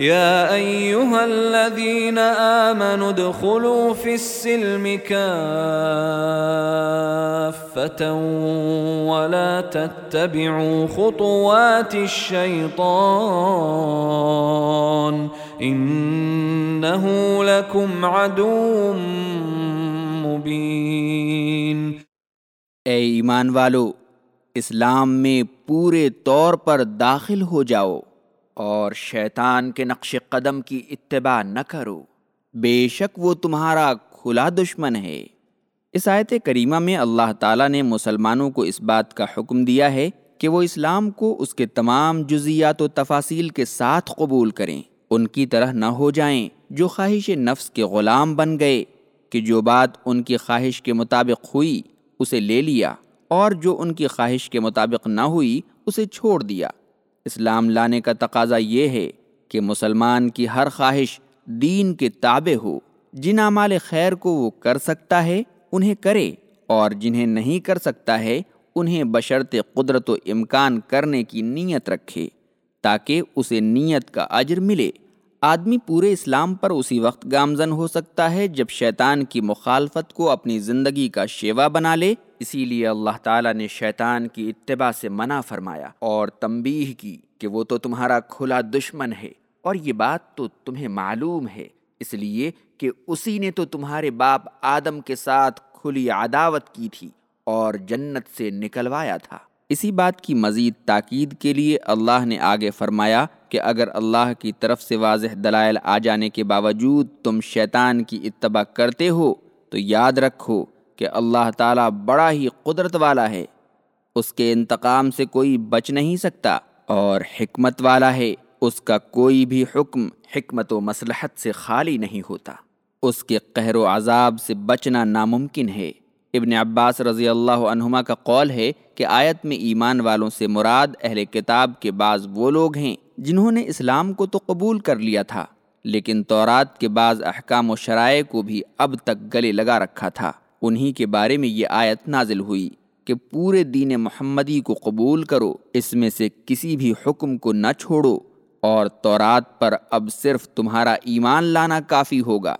يا أيها الذين آمنوا ادخلوا في السلم كافة ولا تتبعوا خطوات الشيطان إنه لكم عدو مبين. اے ایمان والو اسلام میں پورے طور پر داخل ہو جاؤ۔ اور شیطان کے نقش قدم کی اتباع نہ کرو۔ بے شک وہ تمہارا کھلا دشمن ہے۔ اس آیت کریمہ میں اللہ تعالیٰ نے مسلمانوں کو اس بات کا حکم دیا ہے کہ وہ اسلام کو اس کے تمام جزیات و تفاصیل کے ساتھ قبول کریں۔ ان کی طرح نہ ہو جائیں جو خواہش نفس کے غلام بن گئے، کہ جو بات ان کی خواہش کے مطابق ہوئی، اسے لے لیا، اور جو ان کی خواہش کے مطابق نہ ہوئی، اسے چھوڑ دیا۔ اسلام لانے کا تقاضا یہ ہے کہ مسلمان کی ہر خواہش دین کے تابع ہو۔ جن اعمال خیر کو وہ کر سکتا ہے، انہیں کرے۔ اور جنہیں نہیں کر سکتا ہے، انہیں بشرط قدرت و امکان کرنے کی نیت رکھے تاکہ اسے نیت کا اجر ملے۔ آدمی پورے اسلام پر اسی وقت گامزن ہو سکتا ہے جب شیطان کی مخالفت کو اپنی زندگی کا شیوا بنا لے۔ اسی لیے اللہ تعالیٰ نے شیطان کی اتباع سے منع فرمایا اور تنبیہ کی کہ وہ تو تمہارا کھلا دشمن ہے اور یہ بات تو تمہیں معلوم ہے۔ اس لیے کہ اسی نے تو تمہارے باپ آدم کے ساتھ کھلی عداوت کی تھی اور جنت سے نکلوایا تھا۔ اسی بات کی مزید تاکید کے لیے اللہ نے آگے فرمایا کہ اگر اللہ کی طرف سے واضح دلائل آ جانے کے باوجود تم شیطان کی اتباع کرتے ہو، تو یاد رکھو کہ اللہ تعالیٰ بڑا ہی قدرت والا ہے۔ اس کے انتقام سے کوئی بچ نہیں سکتا اور حکمت والا ہے۔ اس کا کوئی بھی حکم حکمت و مصلحت سے خالی نہیں ہوتا۔ اس کے قہر و عذاب سے بچنا ناممکن ہے۔ ابن عباس رضی اللہ عنہما کا قول ہے کہ آیت میں ایمان والوں سے مراد اہل کتاب کے بعض وہ لوگ ہیں جنہوں نے اسلام کو تو قبول کر لیا تھا، لیکن تورات کے بعض احکام و شرائع کو بھی اب تک گلے لگا رکھا تھا۔ انہی کے بارے میں یہ آیت نازل ہوئی کہ پورے دین محمدی کو قبول کرو، اس میں سے کسی بھی حکم کو نہ چھوڑو اور تورات پر اب صرف تمہارا ایمان لانا کافی ہوگا۔